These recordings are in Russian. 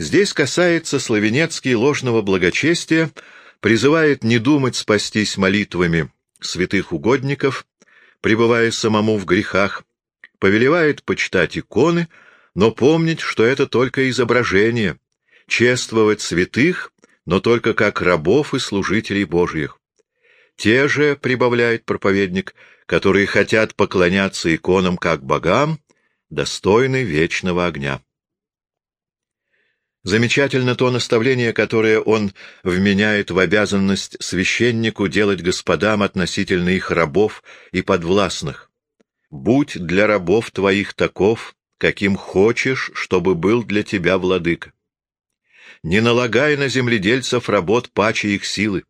Здесь касается Славенецкий ложного благочестия, призывает не думать спастись молитвами святых угодников, пребывая самому в грехах, повелевает почитать иконы, но помнить, что это только изображение, чествовать святых, но только как рабов и служителей Божьих. Те же, прибавляет проповедник, которые хотят поклоняться иконам как богам, достойны вечного огня. Замечательно то наставление, которое он вменяет в обязанность священнику делать господам относительно их рабов и подвластных. «Будь для рабов твоих таков, каким хочешь, чтобы был для тебя владыка. Не налагай на земледельцев работ паче их силы,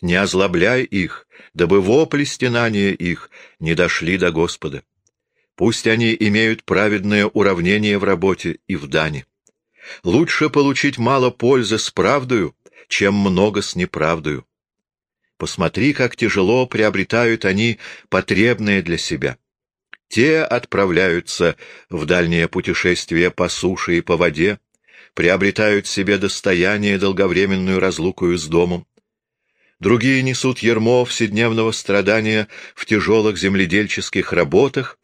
не озлобляй их, дабы вопли стенания их не дошли до Господа. Пусть они имеют праведное уравнение в работе и в дане. Лучше получить мало пользы с правдою, чем много с неправдою. Посмотри, как тяжело приобретают они потребное для себя. Те отправляются в дальнее путешествие по суше и по воде, приобретают себе достояние долговременную разлукою с домом. Другие несут ермо вседневного страдания в тяжелых земледельческих работах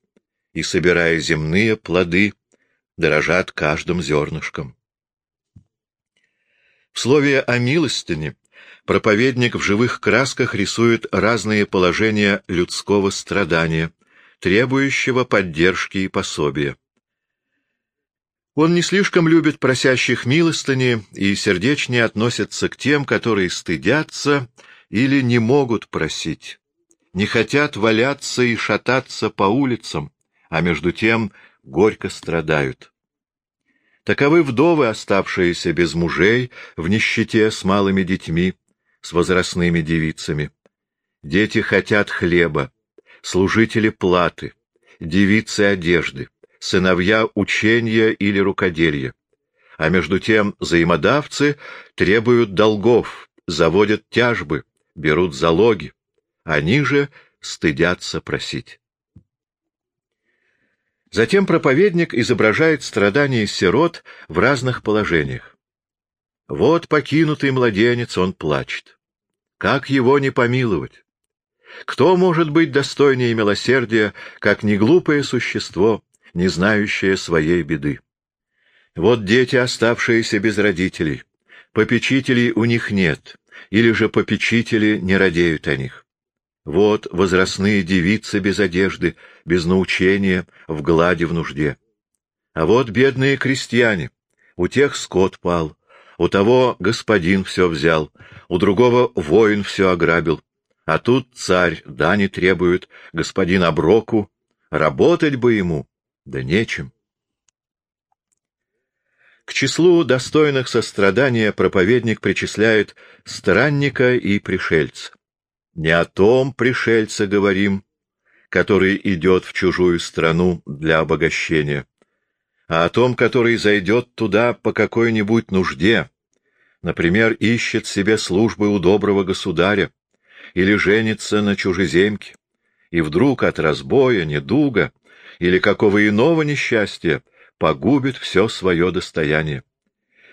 и, собирая земные плоды, дорожат каждым зернышком. В слове о милостыне проповедник в живых красках рисует разные положения людского страдания, требующего поддержки и пособия. Он не слишком любит просящих милостыни и сердечнее относится к тем, которые стыдятся или не могут просить, не хотят валяться и шататься по улицам, а между тем горько страдают. Таковы вдовы, оставшиеся без мужей, в нищете с малыми детьми, с возрастными девицами. Дети хотят хлеба, служители платы, девицы одежды, сыновья учения или рукоделия. А между тем взаимодавцы требуют долгов, заводят тяжбы, берут залоги. Они же стыдятся просить. Затем проповедник изображает страдания сирот в разных положениях. Вот покинутый младенец, он плачет. Как его не помиловать? Кто может быть достойнее милосердия, как неглупое существо, не знающее своей беды? Вот дети, оставшиеся без родителей. Попечителей у них нет, или же попечители не радеют о них. Вот возрастные девицы без одежды, без научения, в глади в нужде. А вот бедные крестьяне, у тех скот пал, у того господин все взял, у другого воин все ограбил, а тут царь дани требует, господин оброку, работать бы ему, да нечем. К числу достойных сострадания проповедник причисляет странника и пришельца. Не о том пришельце говорим, который идет в чужую страну для обогащения, а о том, который зайдет туда по какой-нибудь нужде, например, ищет себе службы у доброго государя или женится на чужеземке, и вдруг от разбоя, недуга или какого иного несчастья погубит все свое достояние.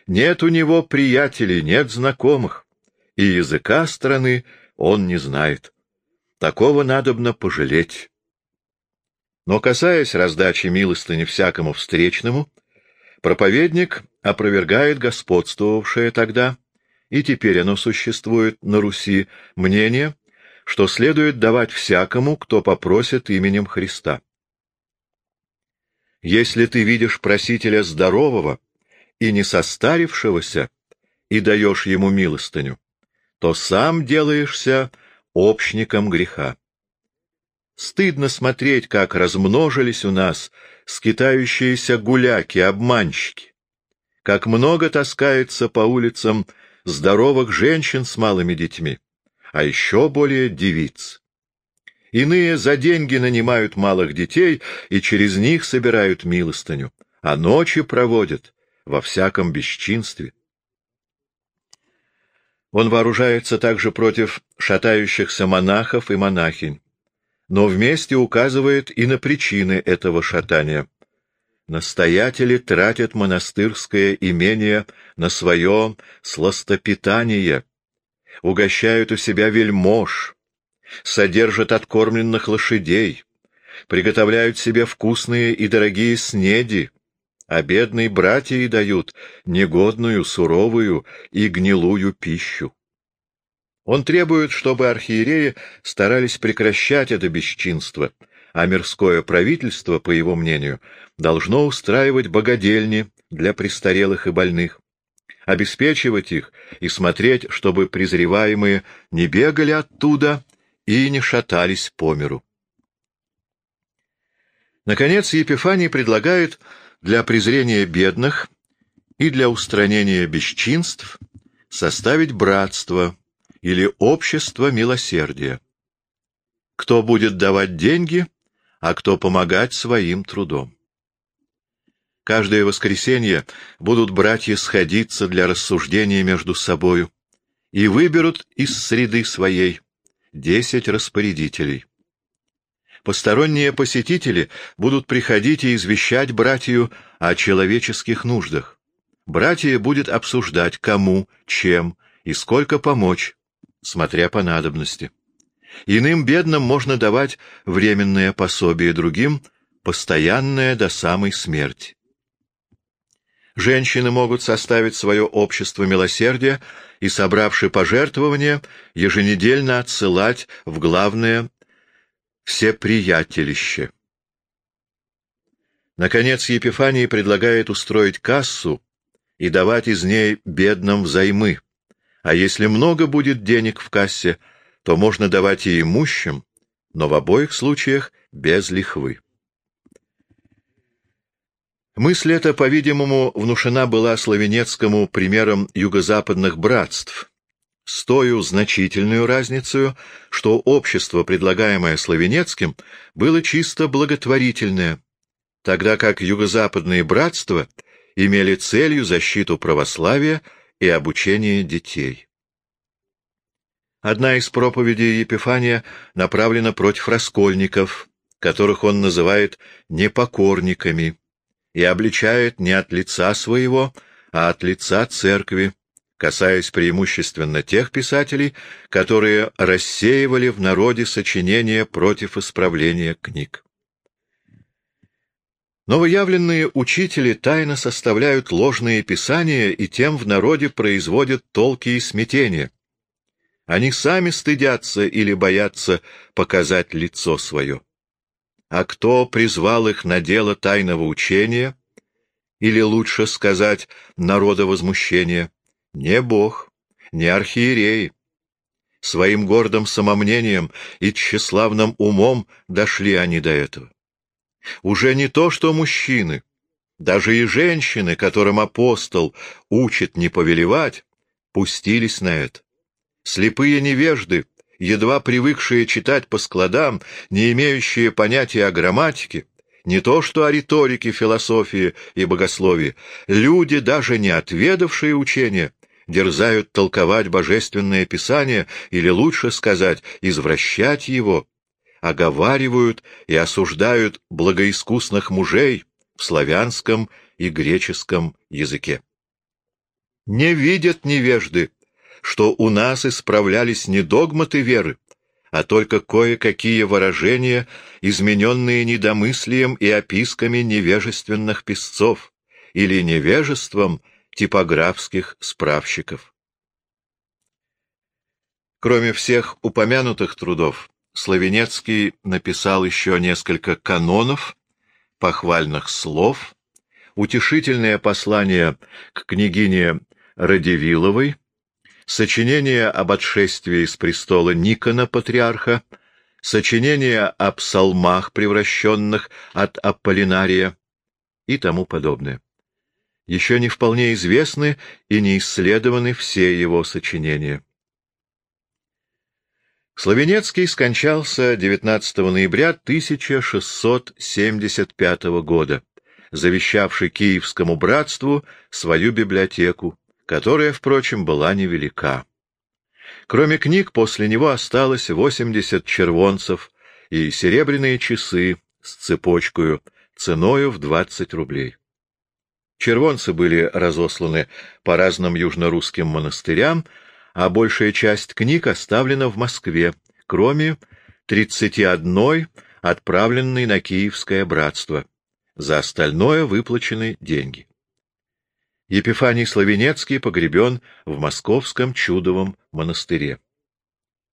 Нет у него приятелей, нет знакомых, и языка страны он не знает. Такого надобно пожалеть. Но касаясь раздачи милостыни всякому встречному, проповедник опровергает господствовавшее тогда, и теперь оно существует на Руси, мнение, что следует давать всякому, кто попросит именем Христа. Если ты видишь просителя здорового и не состарившегося, и даешь ему милостыню, то сам делаешься общником греха. Стыдно смотреть, как размножились у нас скитающиеся гуляки, обманщики, как много таскается по улицам здоровых женщин с малыми детьми, а еще более девиц. Иные за деньги нанимают малых детей и через них собирают милостыню, а ночи проводят во всяком бесчинстве. Он вооружается также против шатающихся монахов и монахинь, но вместе указывает и на причины этого шатания. Настоятели тратят монастырское имение на свое сластопитание, угощают у себя вельмож, содержат откормленных лошадей, приготовляют себе вкусные и дорогие снеди, а братья дают негодную, суровую и гнилую пищу. Он требует, чтобы архиереи старались прекращать это бесчинство, а мирское правительство, по его мнению, должно устраивать богадельни для престарелых и больных, обеспечивать их и смотреть, чтобы презреваемые не бегали оттуда и не шатались по миру. Наконец, Епифаний предлагает для презрения бедных и для устранения бесчинств составить братство или общество милосердия. Кто будет давать деньги, а кто помогать своим трудом. Каждое воскресенье будут братья сходиться для рассуждения между собою и выберут из среды своей десять распорядителей. Посторонние посетители будут приходить и извещать братью о человеческих нуждах. Братья будет обсуждать, кому, чем и сколько помочь, смотря по надобности. Иным бедным можно давать временное пособие, другим — постоянное до самой смерти. Женщины могут составить свое общество милосердия и, собравши пожертвования, еженедельно отсылать в главное все приятелище. Наконец, Епифаний предлагает устроить кассу и давать из ней бедным взаймы, а если много будет денег в кассе, то можно давать и имущим, но в обоих случаях без лихвы. Мысль эта, по-видимому, внушена была славянецкому примером юго-западных братств, с тою значительную разницей, что общество, предлагаемое славянецким, было чисто благотворительное, тогда как юго-западные братства имели целью защиту православия и обучение детей. Одна из проповедей Епифания направлена против раскольников, которых он называет непокорниками и обличает не от лица своего, а от лица церкви, касаясь преимущественно тех писателей, которые рассеивали в народе сочинения против исправления книг. Новоявленные учители тайно составляют ложные писания и тем в народе производят толки и смятения. Они сами стыдятся или боятся показать лицо свое. А кто призвал их на дело тайного учения, или лучше сказать, народа возмущения? Не Бог, не архиереи. Своим гордым самомнением и тщеславным умом дошли они до этого. Уже не то, что мужчины, даже и женщины, которым апостол учит не повелевать, пустились на это. Слепые невежды, едва привыкшие читать по складам, не имеющие понятия о грамматике, не то что о риторике, философии и богословии, люди, даже не отведавшие учения, дерзают толковать божественное писание, или лучше сказать, извращать его, оговаривают и осуждают благоискусных мужей в славянском и греческом языке. Не видят невежды, что у нас исправлялись не догматы веры, а только кое-какие выражения, измененные недомыслием и описками невежественных писцов или невежеством типографских справщиков. Кроме всех упомянутых трудов, Славенецкий написал еще несколько канонов, похвальных слов, утешительное послание к княгине Радивиловой, сочинение об отшествии с престола Никона, патриарха, сочинение о псалмах, превращенных от Аполлинария и тому подобное. Еще не вполне известны и не исследованы все его сочинения. Славенецкий скончался 19 ноября 1675 года, завещавший Киевскому братству свою библиотеку, которая, впрочем, была невелика. Кроме книг, после него осталось восемьдесят червонцев и серебряные часы с цепочкою ценою в 20 рублей. Червонцы были разосланы по разным южнорусским монастырям, а большая часть книг оставлена в Москве, кроме 31 отправленной на Киевское братство. За остальное выплачены деньги. Епифаний Славенецкий погребен в Московском чудовом монастыре.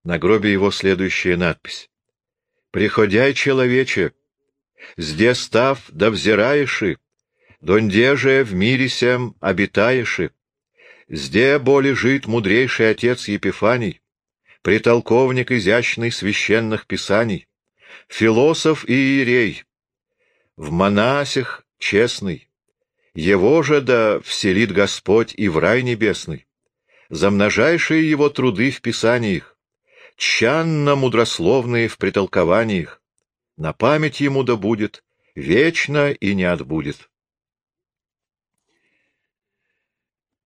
На гробе его следующая надпись. «Приходяй, человече, здесь став да взираеши, донде же в мире сем обитаеши, зде боли жит мудрейший отец Епифаний, притолковник изящный священных писаний, философ и иерей, в монасях честный, его же да вселит Господь и в рай небесный, за множайшие его труды в писаниях, тщанно-мудрословные в притолкованиях, на память ему да будет, вечно и не отбудет.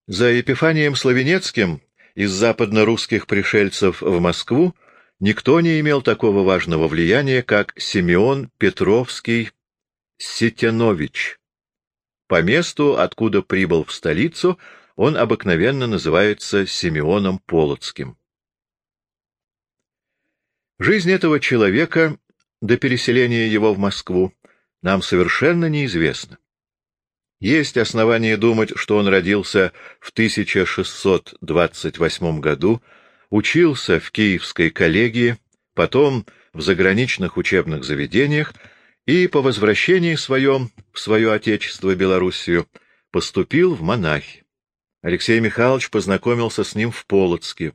За Епифанием Славенецким из западно-русских пришельцев в Москву никто не имел такого важного влияния, как Симеон Петровский Сетянович. По месту, откуда прибыл в столицу, он обыкновенно называется Симеоном Полоцким. Жизнь этого человека до переселения его в Москву нам совершенно неизвестна. Есть основания думать, что он родился в 1628 году, учился в Киевской коллегии, потом в заграничных учебных заведениях и по возвращении своем в свое отечество Белоруссию поступил в монахи. Алексей Михайлович познакомился с ним в Полоцке.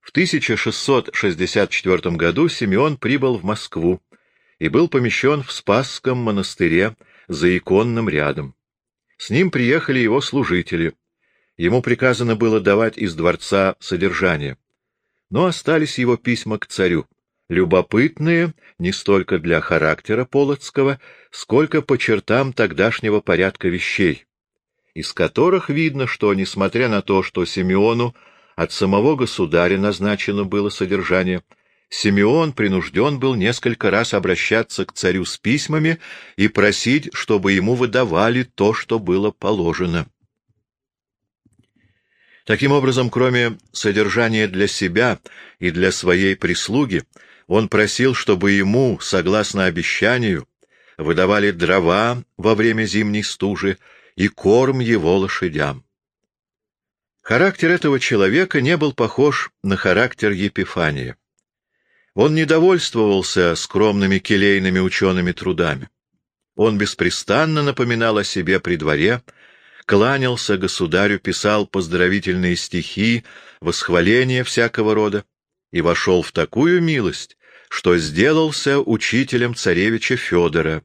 В 1664 году Симеон прибыл в Москву и был помещен в Спасском монастыре за иконным рядом. С ним приехали его служители. Ему приказано было давать из дворца содержание. Но остались его письма к царю, любопытные не столько для характера Полоцкого, сколько по чертам тогдашнего порядка вещей, из которых видно, что, несмотря на то, что Симеону от самого государя назначено было содержание, Симеон принужден был несколько раз обращаться к царю с письмами и просить, чтобы ему выдавали то, что было положено. Таким образом, кроме содержания для себя и для своей прислуги, он просил, чтобы ему, согласно обещанию, выдавали дрова во время зимней стужи и корм его лошадям. Характер этого человека не был похож на характер Епифания. Он не довольствовался скромными келейными учеными трудами. Он беспрестанно напоминал о себе при дворе, кланялся государю, писал поздравительные стихи, восхваления всякого рода и вошел в такую милость, что сделался учителем царевича Федора.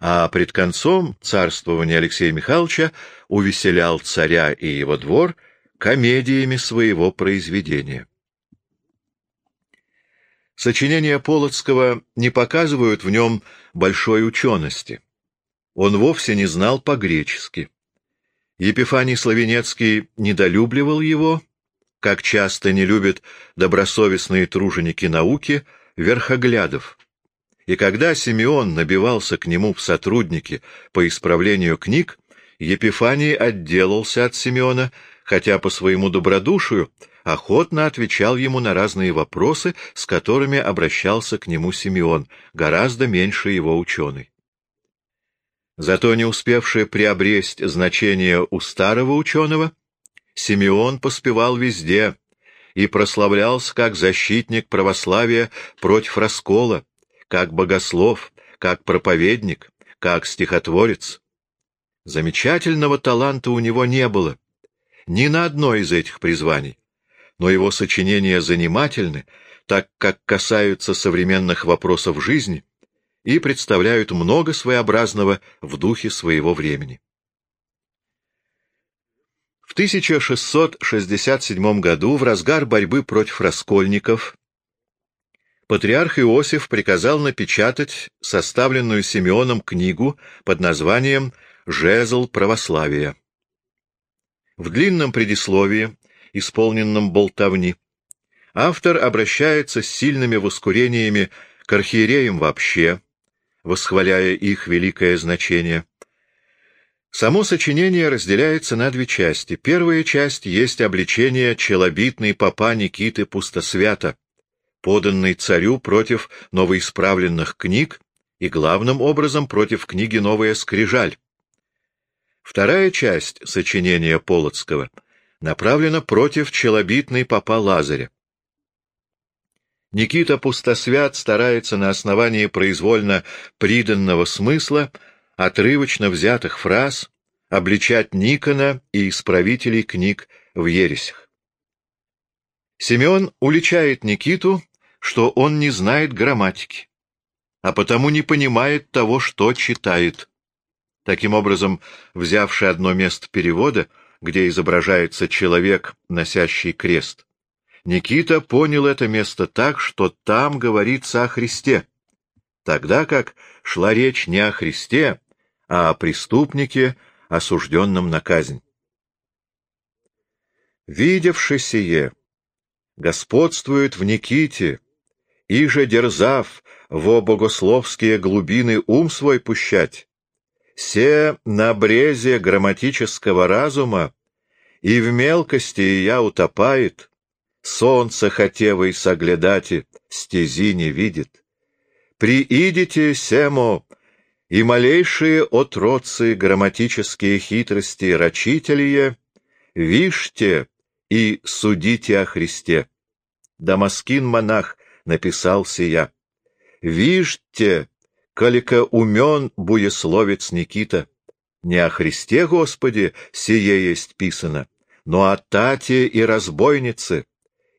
А пред концом царствования Алексея Михайловича увеселял царя и его двор комедиями своего произведения. Сочинения Полоцкого не показывают в нем большой учености. Он вовсе не знал по-гречески. Епифаний Славенецкий недолюбливал его, как часто не любят добросовестные труженики науки, верхоглядов. И когда Симеон набивался к нему в сотрудники по исправлению книг, Епифаний отделался от Симеона, хотя по своему добродушию охотно отвечал ему на разные вопросы, с которыми обращался к нему Симеон, гораздо меньше его ученый. Зато не успевший приобресть значение у старого ученого, Симеон поспевал везде и прославлялся как защитник православия против раскола, как богослов, как проповедник, как стихотворец. Замечательного таланта у него не было, ни на одно из этих призваний но его сочинения занимательны, так как касаются современных вопросов жизни и представляют много своеобразного в духе своего времени. В 1667 году, в разгар борьбы против раскольников, патриарх Иосиф приказал напечатать составленную Симеоном книгу под названием «Жезл православия». В длинном предисловии исполненном болтовни. Автор обращается с сильными воскурениями к архиереям вообще, восхваляя их великое значение. Само сочинение разделяется на две части. Первая часть есть обличение челобитной попа Никиты Пустосвята, поданный царю против новоисправленных книг и главным образом против книги «Новая скрижаль». Вторая часть сочинения Полоцкого направлена против челобитной попа Лазаря. Никита Пустосвят старается на основании произвольно приданного смысла, отрывочно взятых фраз, обличать Никона и исправителей книг в ересях. Симеон уличает Никиту, что он не знает грамматики, а потому не понимает того, что читает. Таким образом, взявший одно место перевода, где изображается человек, носящий крест, Никита понял это место так, что там говорится о Христе, тогда как шла речь не о Христе, а о преступнике, осужденном на казнь. Видевши сие, господствует в Никите, и же дерзав во богословские глубины ум свой пущать, се на брезе грамматического разума и в мелкости я утопает, солнце хотевой соглядати, стези не видит. Приидите, семо, и малейшие отродцы грамматические хитрости рачителье, вишьте и судите о Христе. Дамаскин-монах написал сия. Вишьте, калика умен буесловец Никита. Не о Христе, Господи, сие есть писано, но о тате и разбойнице,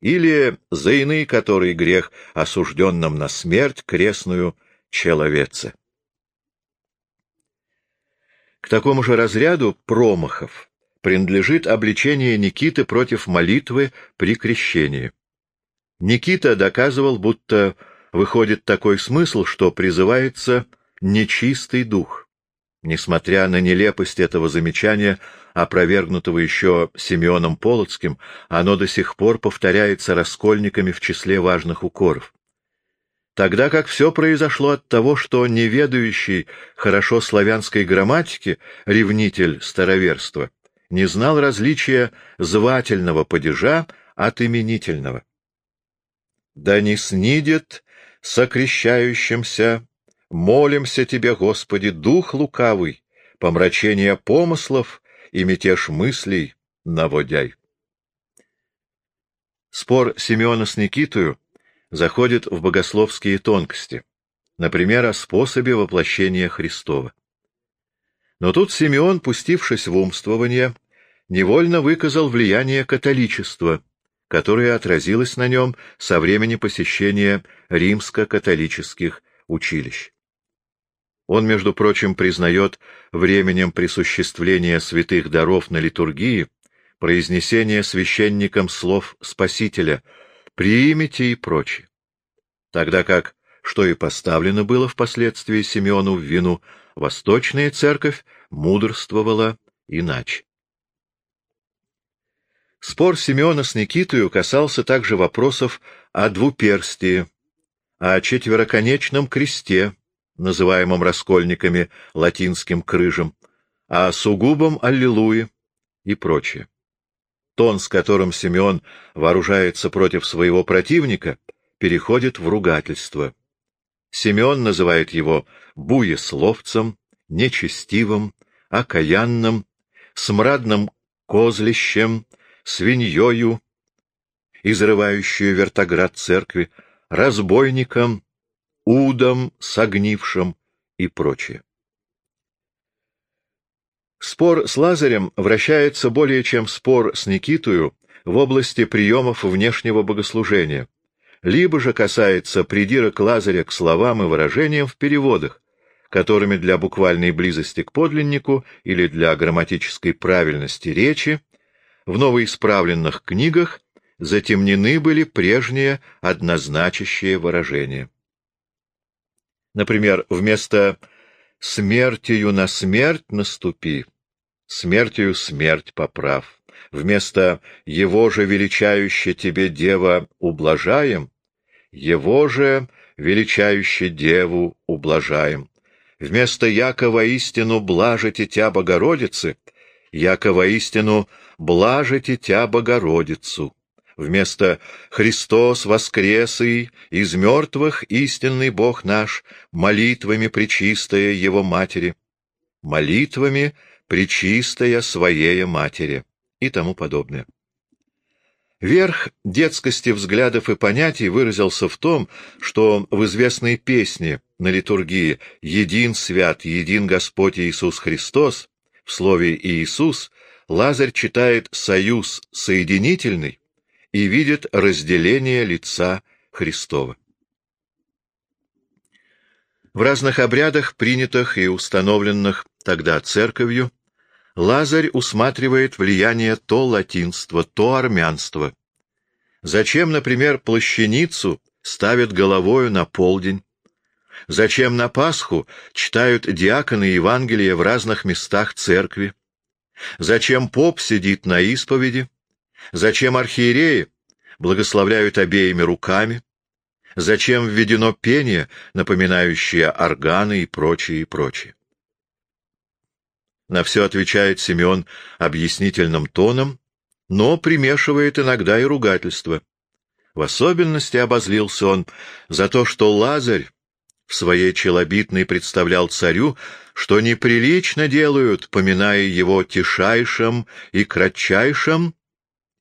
или за иные, который грех, осужденным на смерть крестную человеце. К такому же разряду промахов принадлежит обличение Никиты против молитвы при крещении. Никита доказывал, будто выходит такой смысл, что призывается нечистый дух. Несмотря на нелепость этого замечания, опровергнутого еще Симеоном Полоцким, оно до сих пор повторяется раскольниками в числе важных укоров. Тогда как все произошло от того, что неведающий хорошо славянской грамматики ревнитель староверства не знал различия звательного падежа от именительного. «Да не снидет сокрещающимся, молимся Тебе, Господи, дух лукавый, помрачение помыслов и мятеж мыслей наводяй». Спор Симеона с Никитою заходит в богословские тонкости, например, о способе воплощения Христова. Но тут Симеон, пустившись в умствование, невольно выказал влияние католичества, которое отразилось на нем со времени посещения римско-католических училищ. Он, между прочим, признает временем присуществления святых даров на литургии произнесение священником слов Спасителя — примите и прочее. Тогда как, что и поставлено было впоследствии Симеону в вину, Восточная Церковь мудрствовала иначе. Спор Симеона с Никитою касался также вопросов о двуперстии, о четвероконечном кресте, называемом раскольниками латинским крыжем, о сугубом аллилуйе и прочее. Тон, с которым Симеон вооружается против своего противника, переходит в ругательство. Симеон называет его буесловцем, нечестивым, окаянным, смрадным козлищем, свиньёю, изрывающую вертоград церкви, разбойником, удом, согнившим и прочее. Спор с Лазарем вращается более чем спор с Никитою в области приемов внешнего богослужения, либо же касается придирок Лазаря к словам и выражениям в переводах, которыми для буквальной близости к подлиннику или для грамматической правильности речи в новоисправленных книгах затемнены были прежние однозначащие выражения. Например, вместо смертью на смерть наступи, смертью смерть поправ. Вместо «его же величающе тебе, дева, ублажаем», «его же величающе деву ублажаем». Вместо «яко воистину блажите тя Богородицы» «яко воистину блажите тя Богородицу». Вместо «Христос воскрес и из мертвых истинный Бог наш, молитвами причистая Его Матери» молитвами причистая Своей Матери и тому подобное. Верх детскости взглядов и понятий выразился в том, что в известной песне на литургии «Един свят, един Господь Иисус Христос» в слове «Иисус» Лазарь читает «союз соединительный» и видит разделение лица Христова. В разных обрядах, принятых и установленных тогда церковью, Лазарь усматривает влияние то латинства, то армянства. Зачем, например, плащаницу ставят головою на полдень? Зачем на Пасху читают диаконы Евангелия в разных местах церкви? Зачем поп сидит на исповеди? Зачем архиереи благословляют обеими руками? Зачем введено пение, напоминающее органы и прочее, и прочее? На все отвечает Симеон объяснительным тоном, но примешивает иногда и ругательство. В особенности обозлился он за то, что Лазарь в своей челобитной представлял царю, что неприлично делают, поминая его тишайшим и кратчайшим,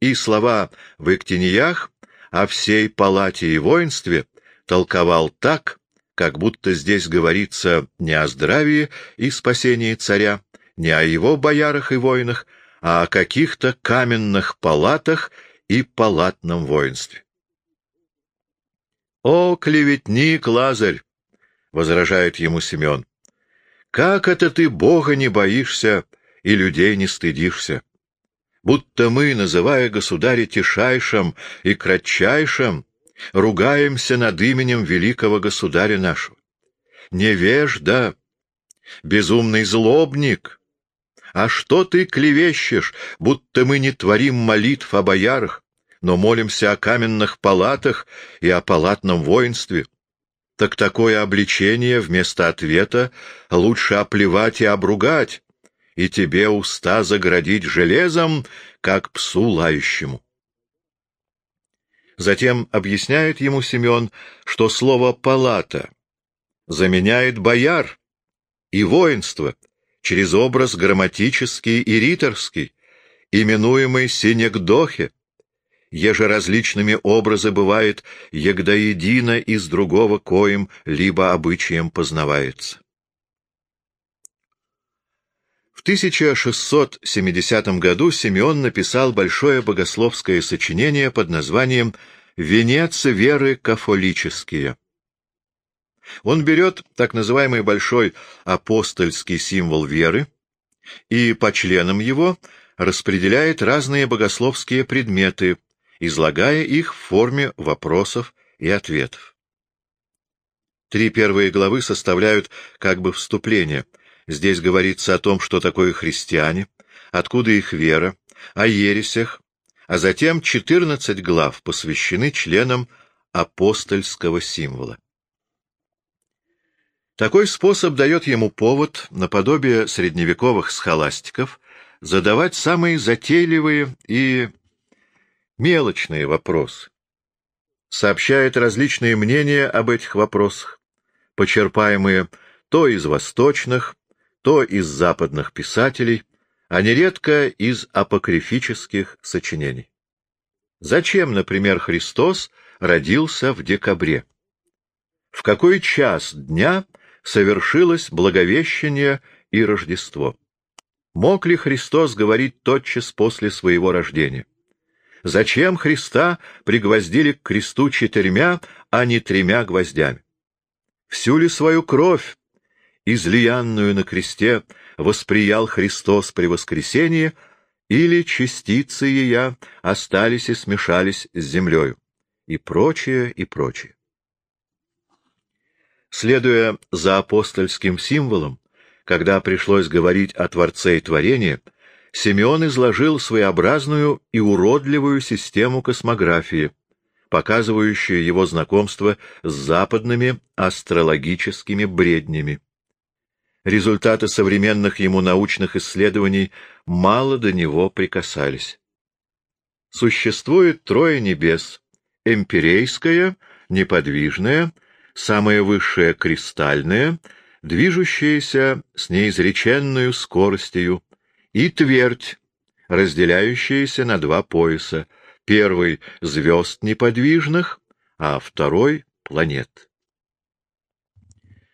и слова в Иктиньях о всей палате и воинстве толковал так, как будто здесь говорится не о здравии и спасении царя, не о его боярах и воинах, а о каких-то каменных палатах и палатном воинстве. «О, клеветник Лазарь!» — возражает ему Семен. «Как это ты Бога не боишься и людей не стыдишься? Будто мы, называя государя тишайшим и кратчайшим, ругаемся над именем великого государя нашего. Невежда, безумный злобник, а что ты клевещешь, будто мы не творим молитв о боярах, но молимся о каменных палатах и о палатном воинстве? Так такое обличение вместо ответа лучше оплевать и обругать, и тебе уста заградить железом, как псу лающему. Затем объясняет ему Семен, что слово «палата» заменяет бояр и воинство, через образ грамматический и риторский, именуемый синекдохе, еже различными образы бывает, егда едино из другого коим либо обычаем познавается. В 1670 году Симеон написал большое богословское сочинение под названием «Венец веры кафолические», он берет так называемый большой апостольский символ веры и по членам его распределяет разные богословские предметы, излагая их в форме вопросов и ответов. Три первые главы составляют как бы вступление. Здесь говорится о том, что такое христиане, откуда их вера, о ересях, а затем 14 глав посвящены членам апостольского символа. Такой способ дает ему повод, наподобие средневековых схоластиков, задавать самые затейливые и мелочные вопросы. Сообщает различные мнения об этих вопросах, почерпаемые то из восточных, то из западных писателей, а нередко из апокрифических сочинений. Зачем, например, Христос родился в декабре? В какой час дня совершилось Благовещение и Рождество. Мог ли Христос говорить тотчас после своего рождения? Зачем Христа пригвоздили к кресту четырьмя, а не тремя гвоздями? Всю ли свою кровь, излиянную на кресте, восприял Христос при воскресении, или частицы ее остались и смешались с землею? И прочее, и прочее. Следуя за апостольским символом, когда пришлось говорить о Творце и Творении, Симеон изложил своеобразную и уродливую систему космографии, показывающую его знакомство с западными астрологическими бреднями. результаты современных ему научных исследований мало до него прикасались. Существует трое небес — эмпирейское, неподвижное, самое высшее — кристальное, движущееся с неизреченную скоростью, и твердь, разделяющаяся на два пояса, первый — звезд неподвижных, а второй — планет.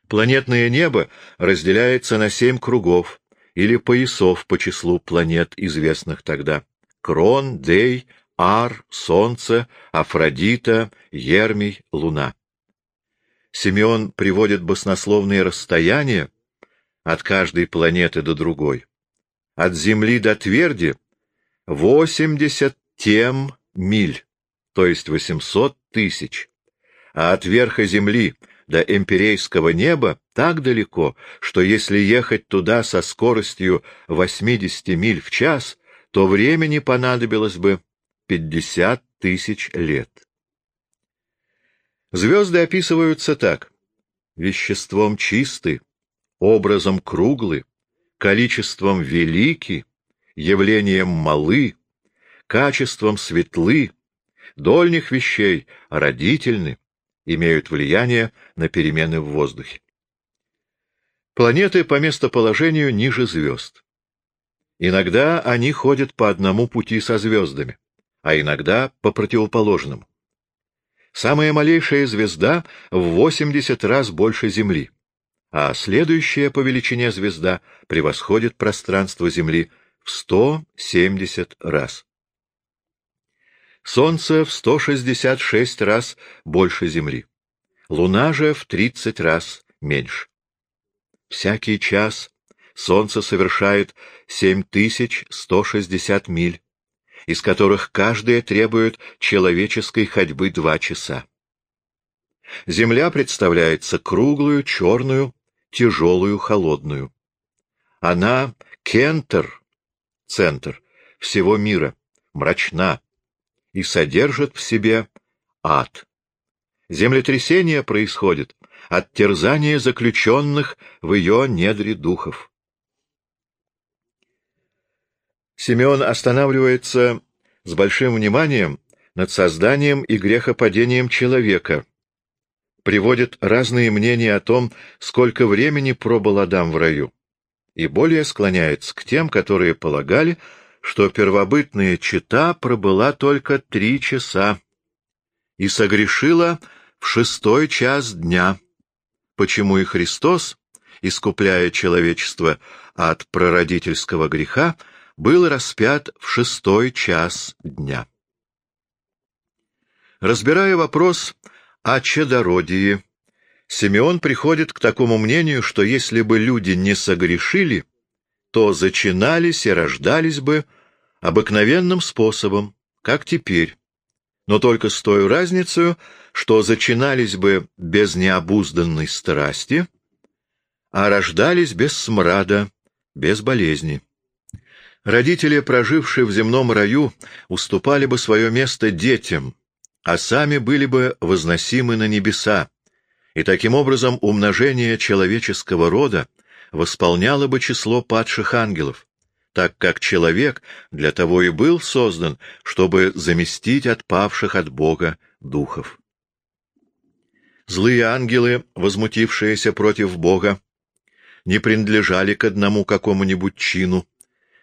Планетное небо разделяется на семь кругов или поясов по числу планет, известных тогда. Крон, Дей, Ар, Солнце, Афродита, Ермий, Луна. Симеон приводит баснословные расстояния от каждой планеты до другой. От Земли до Тверди — 80 тем миль, то есть 800 тысяч, а от верха Земли до эмпирейского неба так далеко, что если ехать туда со скоростью 80 миль в час, то времени понадобилось бы 50 тысяч лет. Звезды описываются так. Веществом чисты, образом круглы, количеством велики, явлением малы, качеством светлы, дольних вещей родительны, имеют влияние на перемены в воздухе. Планеты по местоположению ниже звезд. Иногда они ходят по одному пути со звездами, а иногда по противоположному. Самая малейшая звезда в 80 раз больше Земли, а следующая по величине звезда превосходит пространство Земли в 170 раз. Солнце в 166 раз больше Земли, Луна же в 30 раз меньше. Всякий час Солнце совершает 7160 миль, из которых каждая требует человеческой ходьбы два часа. Земля представляется круглую, черную, тяжелую, холодную. Она — кентер, центр всего мира, мрачна и содержит в себе ад. Землетрясение происходит от терзания заключенных в ее недре духов. Симеон останавливается с большим вниманием над созданием и грехопадением человека, приводит разные мнения о том, сколько времени пробыл Адам в раю, и более склоняется к тем, которые полагали, что первобытная чита пробыла только три часа и согрешила в шестой час дня, почему и Христос, искупляя человечество от прародительского греха, был распят в шестой час дня. Разбирая вопрос о чадородии, Симеон приходит к такому мнению, что если бы люди не согрешили, то зачинались и рождались бы обыкновенным способом, как теперь, но только с той разницей, что зачинались бы без необузданной страсти, а рождались без смрада, без болезни. Родители, прожившие в земном раю, уступали бы свое место детям, а сами были бы возносимы на небеса, и таким образом умножение человеческого рода восполняло бы число падших ангелов, так как человек для того и был создан, чтобы заместить отпавших от Бога духов. Злые ангелы, возмутившиеся против Бога, не принадлежали к одному какому-нибудь чину,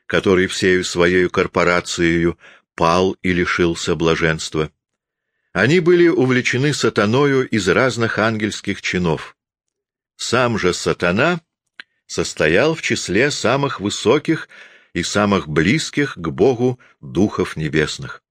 который всею своей корпорацией пал и лишился блаженства. Они были увлечены сатаною из разных ангельских чинов. Сам же сатана состоял в числе самых высоких и самых близких к Богу духов небесных.